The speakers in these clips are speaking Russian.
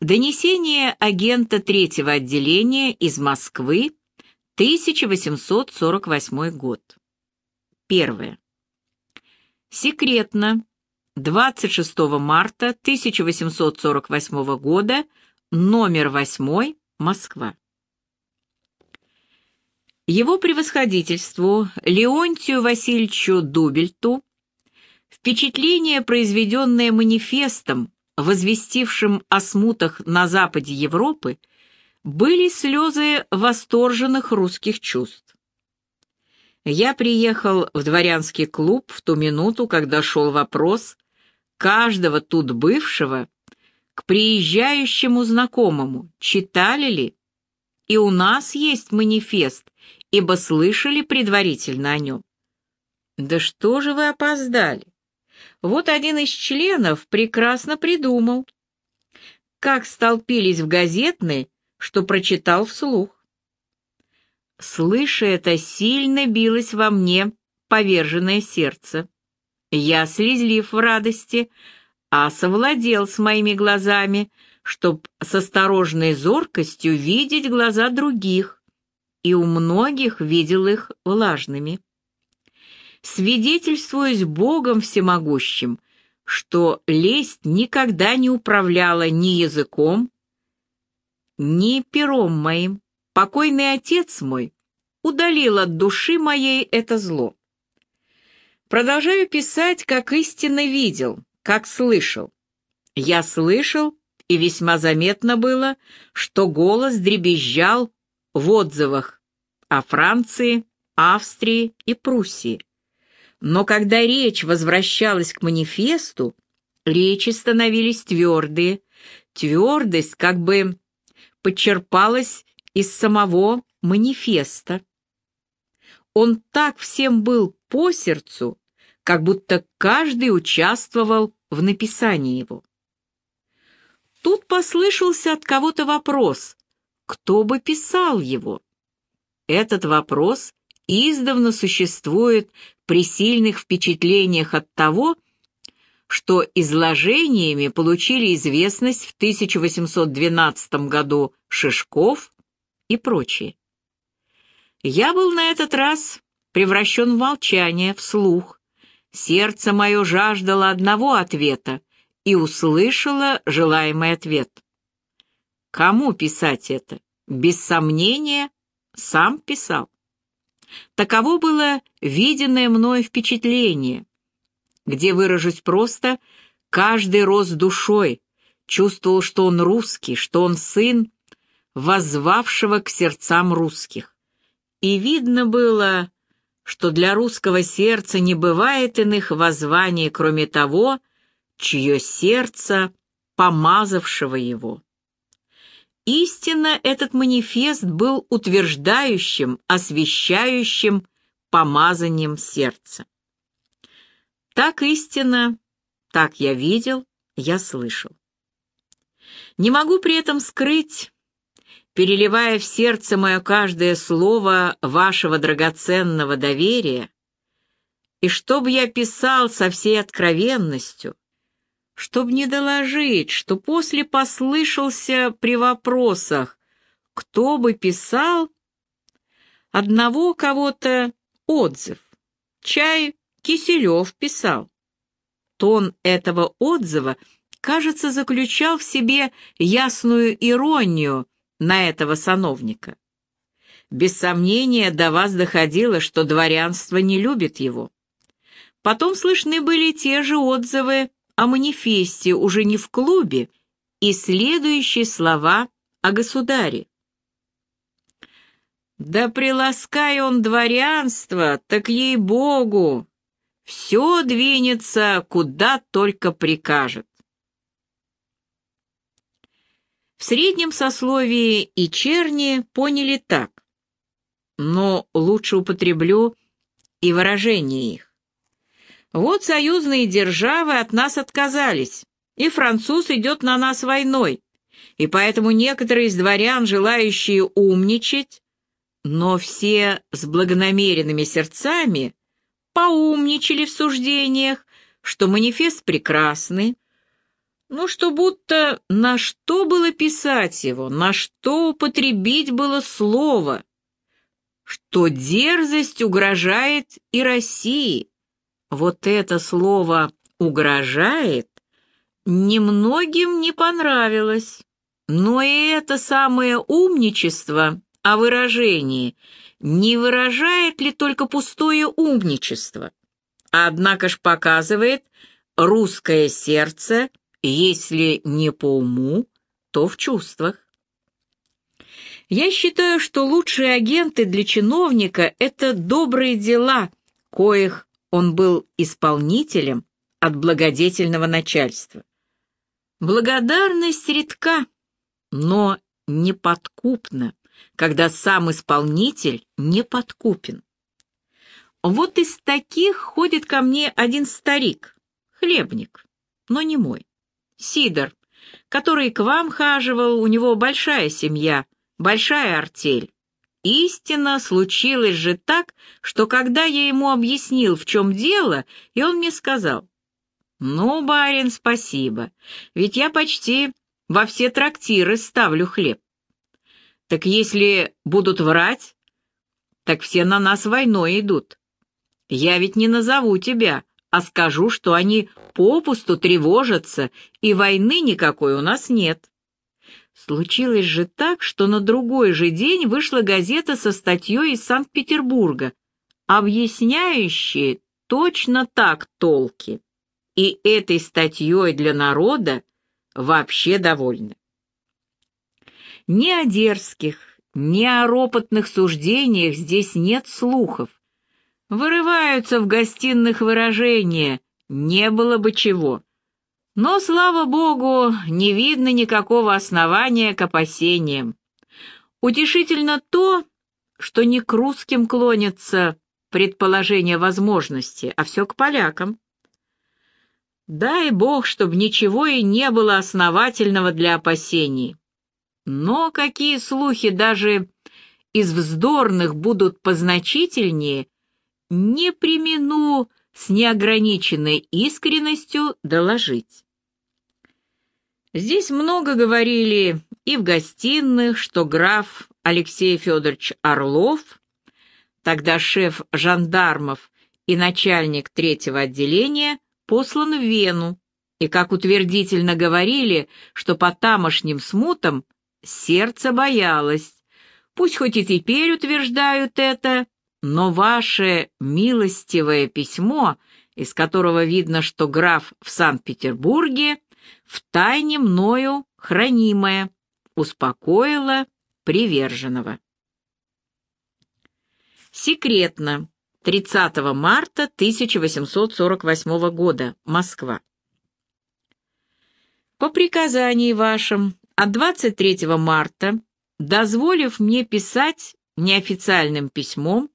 Донесение агента третьего отделения из Москвы, 1848 год. Первое. Секретно. 26 марта 1848 года, номер 8, Москва. Его превосходительству Леонтию Васильевичу Дубельту впечатление, произведенное манифестом, возвестившим о смутах на западе Европы, были слезы восторженных русских чувств. Я приехал в дворянский клуб в ту минуту, когда шел вопрос каждого тут бывшего к приезжающему знакомому, читали ли, и у нас есть манифест, ибо слышали предварительно о нем. Да что же вы опоздали? Вот один из членов прекрасно придумал. Как столпились в газетной, что прочитал вслух. Слыша это, сильно билось во мне поверженное сердце. Я, слезлив в радости, а совладел с моими глазами, чтоб с осторожной зоркостью видеть глаза других, и у многих видел их влажными. Свидетельствуясь Богом всемогущим, что лесть никогда не управляла ни языком, ни пером моим, покойный отец мой удалил от души моей это зло. Продолжаю писать, как истинно видел, как слышал. Я слышал, и весьма заметно было, что голос дребезжал в отзывах о Франции, Австрии и Пруссии. Но когда речь возвращалась к манифесту, речи становились твердые. Твердость как бы подчерпалась из самого манифеста. Он так всем был по сердцу, как будто каждый участвовал в написании его. Тут послышался от кого-то вопрос, кто бы писал его. Этот вопрос издавна существует при сильных впечатлениях от того, что изложениями получили известность в 1812 году Шишков и прочие. Я был на этот раз превращен в молчание, в слух. Сердце мое жаждало одного ответа и услышало желаемый ответ. Кому писать это? Без сомнения, сам писал. Таково было виденное мною впечатление, где, выражусь просто, каждый рос душой, чувствовал, что он русский, что он сын, воззвавшего к сердцам русских. И видно было, что для русского сердца не бывает иных воззваний, кроме того, чье сердце, помазавшего его. Истинно этот манифест был утверждающим, освящающим помазанием сердца. Так истинно, так я видел, я слышал. Не могу при этом скрыть, переливая в сердце мое каждое слово вашего драгоценного доверия, и чтобы я писал со всей откровенностью, чтобы не доложить, что после послышался при вопросах, кто бы писал, одного кого-то отзыв. Чай Киселев писал. Тон этого отзыва, кажется, заключал в себе ясную иронию на этого сановника. Без сомнения до вас доходило, что дворянство не любит его. Потом слышны были те же отзывы о манифесте уже не в клубе и следующие слова о государе. «Да приласкай он дворянство, так ей-богу, все двинется, куда только прикажет». В среднем сословии и черни поняли так, но лучше употреблю и выражение их. Вот союзные державы от нас отказались, и француз идет на нас войной, и поэтому некоторые из дворян, желающие умничать, но все с благонамеренными сердцами, поумничали в суждениях, что манифест прекрасный, Ну, что будто на что было писать его, на что употребить было слово, что дерзость угрожает и России. Вот это слово «угрожает» немногим не понравилось. Но и это самое умничество о выражении не выражает ли только пустое умничество? Однако ж показывает русское сердце, если не по уму, то в чувствах. Я считаю, что лучшие агенты для чиновника — это добрые дела, коих он был исполнителем от благодетельного начальства. Благодарность редка, но неподкупна, когда сам исполнитель не подкупен. Вот из таких ходит ко мне один старик, хлебник, но не мой, Сидор, который к вам хаживал, у него большая семья, большая артель. Истинно случилось же так, что когда я ему объяснил, в чем дело, и он мне сказал, «Ну, барин, спасибо, ведь я почти во все трактиры ставлю хлеб. Так если будут врать, так все на нас войной идут. Я ведь не назову тебя, а скажу, что они попусту тревожатся, и войны никакой у нас нет. Случилось же так, что на другой же день вышла газета со статьей из Санкт-Петербурга, объясняющей точно так толки. И этой статьей для народа вообще довольны. Ни о дерзких, ни о ропотных суждениях здесь нет слухов. Вырываются в гостиных выражения «не было бы чего». Но, слава богу, не видно никакого основания к опасениям. Утешительно то, что не к русским клонится предположение возможности, а все к полякам. Дай бог, чтобы ничего и не было основательного для опасений. Но какие слухи даже из вздорных будут позначительнее, не примену с неограниченной искренностью доложить. Здесь много говорили и в гостиных, что граф Алексей Федорович Орлов, тогда шеф жандармов и начальник третьего отделения, послан в Вену, и как утвердительно говорили, что по тамошним смутам сердце боялось. Пусть хоть и теперь утверждают это, но ваше милостивое письмо, из которого видно, что граф в Санкт-Петербурге, втайне мною хранимое, успокоило приверженного. Секретно. 30 марта 1848 года. Москва. По приказанию вашим от 23 марта, дозволив мне писать неофициальным письмом,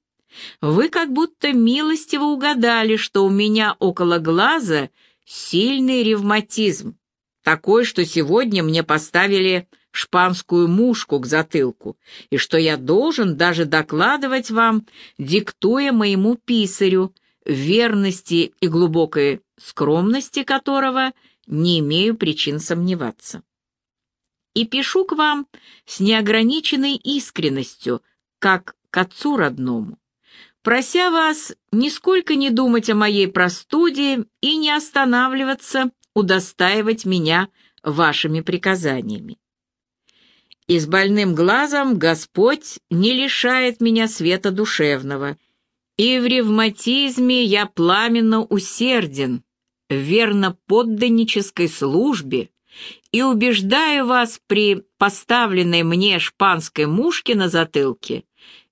вы как будто милостиво угадали, что у меня около глаза сильный ревматизм, такой, что сегодня мне поставили шпанскую мушку к затылку, и что я должен даже докладывать вам, диктуя моему писарю, верности и глубокой скромности которого не имею причин сомневаться. И пишу к вам с неограниченной искренностью, как к отцу родному, прося вас нисколько не думать о моей простуде и не останавливаться, удостаивать меня вашими приказаниями. И с больным глазом Господь не лишает меня света душевного, и в ревматизме я пламенно усерден, верно подданнической службе, и убеждаю вас при поставленной мне шпанской мушке на затылке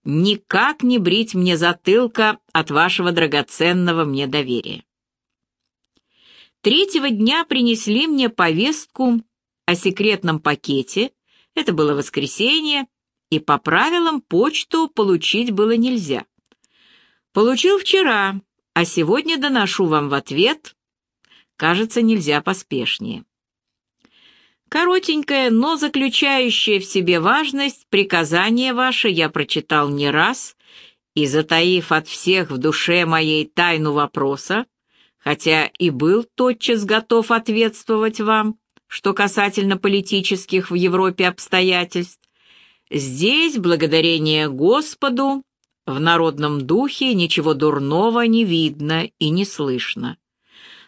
никак не брить мне затылка от вашего драгоценного мне доверия. Третьего дня принесли мне повестку о секретном пакете, это было воскресенье, и по правилам почту получить было нельзя. Получил вчера, а сегодня доношу вам в ответ, кажется, нельзя поспешнее. Коротенькое, но заключающее в себе важность приказание ваше я прочитал не раз, и, затаив от всех в душе моей тайну вопроса, хотя и был тотчас готов ответствовать вам, что касательно политических в Европе обстоятельств, здесь, благодарение Господу, в народном духе ничего дурного не видно и не слышно.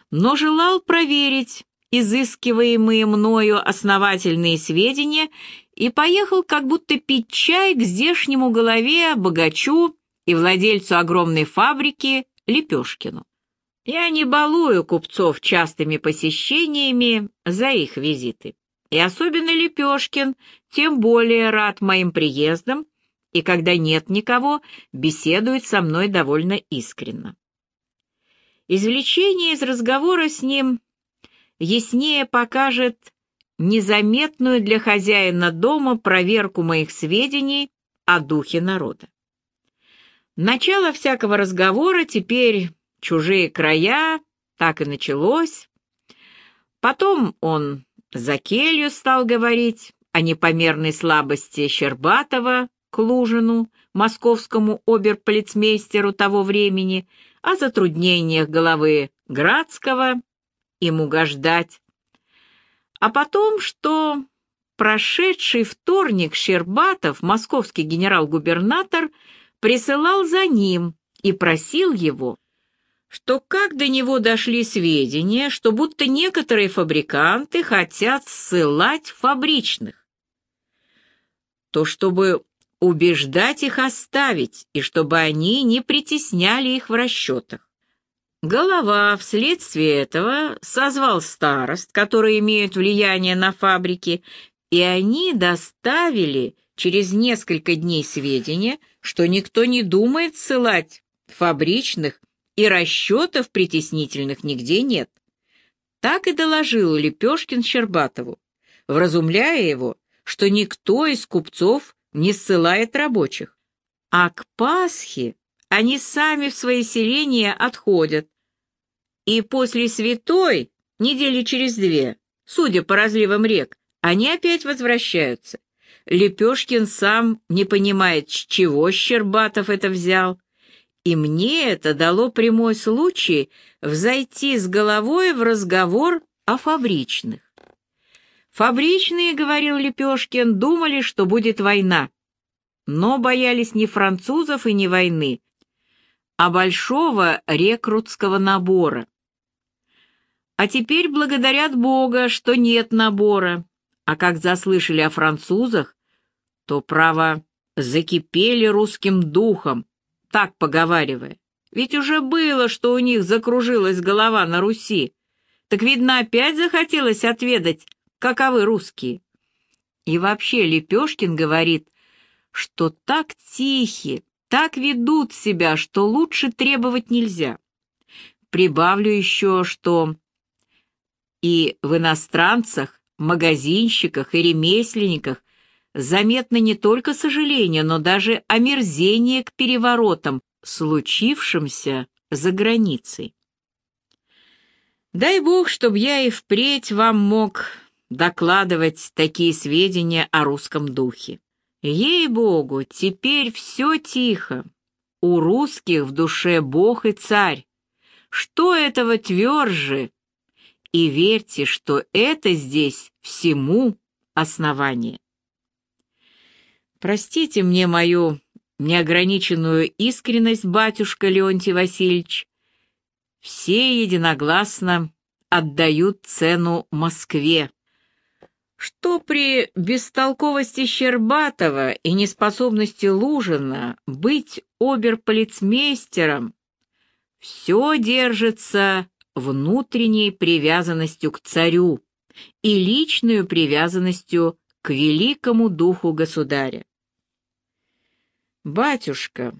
Но желал проверить изыскиваемые мною основательные сведения и поехал как будто пить чай к здешнему голове, богачу и владельцу огромной фабрики Лепешкину. Я не балую купцов частыми посещениями за их визиты. И особенно Лепешкин тем более рад моим приездам, и когда нет никого, беседует со мной довольно искренно. Извлечение из разговора с ним яснее покажет незаметную для хозяина дома проверку моих сведений о духе народа. Начало всякого разговора теперь чужие края, так и началось. Потом он за келью стал говорить о непомерной слабости Щербатова к Лужину, московскому оберполицмейстеру того времени, о затруднениях головы Градского, им угождать. А потом, что прошедший вторник Щербатов, московский генерал-губернатор, присылал за ним и просил его что как до него дошли сведения, что будто некоторые фабриканты хотят ссылать фабричных, то чтобы убеждать их оставить и чтобы они не притесняли их в расчетах. Голова вследствие этого созвал старост, которые имеют влияние на фабрики, и они доставили через несколько дней сведения, что никто не думает ссылать фабричных и расчетов притеснительных нигде нет. Так и доложил Лепешкин Щербатову, вразумляя его, что никто из купцов не ссылает рабочих, а к Пасхе они сами в свои селения отходят. И после святой, недели через две, судя по разливам рек, они опять возвращаются. Лепешкин сам не понимает, с чего Щербатов это взял, и мне это дало прямой случай взойти с головой в разговор о фабричных. Фабричные, говорил Лепешкин, думали, что будет война, но боялись не французов и не войны, а большого рекрутского набора. А теперь благодарят Бога, что нет набора, а как заслышали о французах, то, право, закипели русским духом, так поговаривая. Ведь уже было, что у них закружилась голова на Руси. Так, видно, опять захотелось отведать, каковы русские. И вообще Лепешкин говорит, что так тихи, так ведут себя, что лучше требовать нельзя. Прибавлю еще, что и в иностранцах, магазинщиках и ремесленниках заметно не только сожаление, но даже омерзение к переворотам, случившимся за границей. Дай Бог, чтоб я и впредь вам мог докладывать такие сведения о русском духе. Ей-богу, теперь все тихо. У русских в душе Бог и царь. Что этого тверже? И верьте, что это здесь всему основание. Простите мне мою неограниченную искренность, батюшка Леонтий Васильевич. Все единогласно отдают цену Москве. Что при бестолковости Щербатова и неспособности Лужина быть оберполицмейстером, все держится внутренней привязанностью к царю и личной привязанностью к великому духу государя. «Батюшка,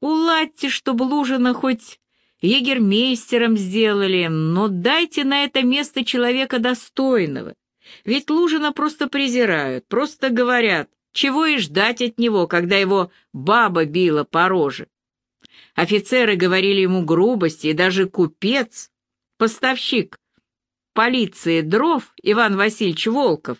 уладьте, чтобы Лужина хоть егермейстером сделали, но дайте на это место человека достойного. Ведь Лужина просто презирают, просто говорят, чего и ждать от него, когда его баба била по роже. Офицеры говорили ему грубости, и даже купец, поставщик полиции дров Иван Васильевич Волков,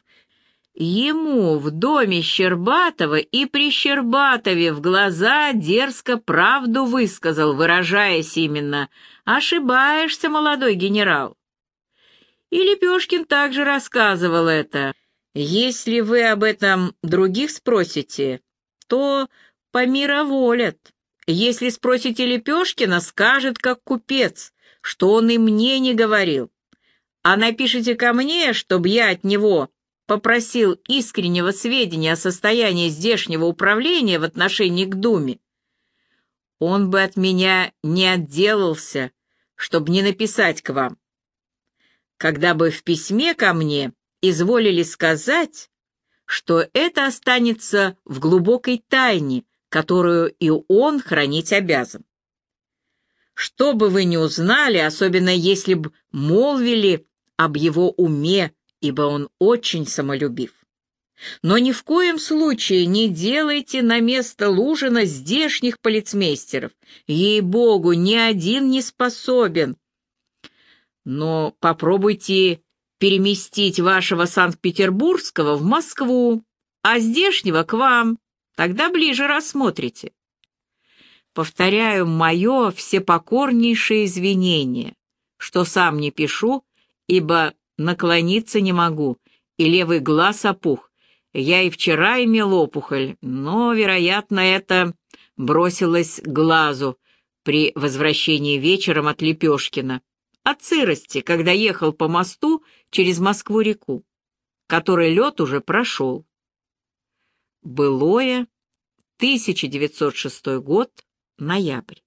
Ему в доме Щербатова и при Щербатове в глаза дерзко правду высказал, выражаясь именно «Ошибаешься, молодой генерал». И Лепешкин также рассказывал это. Если вы об этом других спросите, то помироволят. Если спросите Лепешкина, скажет, как купец, что он и мне не говорил. А напишите ко мне, чтобы я от него попросил искреннего сведения о состоянии здешнего управления в отношении к Думе. Он бы от меня не отделался, чтобы не написать к вам. Когда бы в письме ко мне изволили сказать, что это останется в глубокой тайне, которую и он хранить обязан. Что бы вы ни узнали, особенно если б молвили об его уме, ибо он очень самолюбив. Но ни в коем случае не делайте на место Лужина здешних полицмейстеров. Ей-богу, ни один не способен. Но попробуйте переместить вашего Санкт-Петербургского в Москву, а здешнего к вам, тогда ближе рассмотрите. Повторяю мое всепокорнейшее извинение, что сам не пишу, ибо наклониться не могу, и левый глаз опух. Я и вчера имел опухоль, но, вероятно, это бросилось глазу при возвращении вечером от Лепешкина от сырости, когда ехал по мосту через Москву-реку, который лед уже прошел. Былое, 1906 год, ноябрь.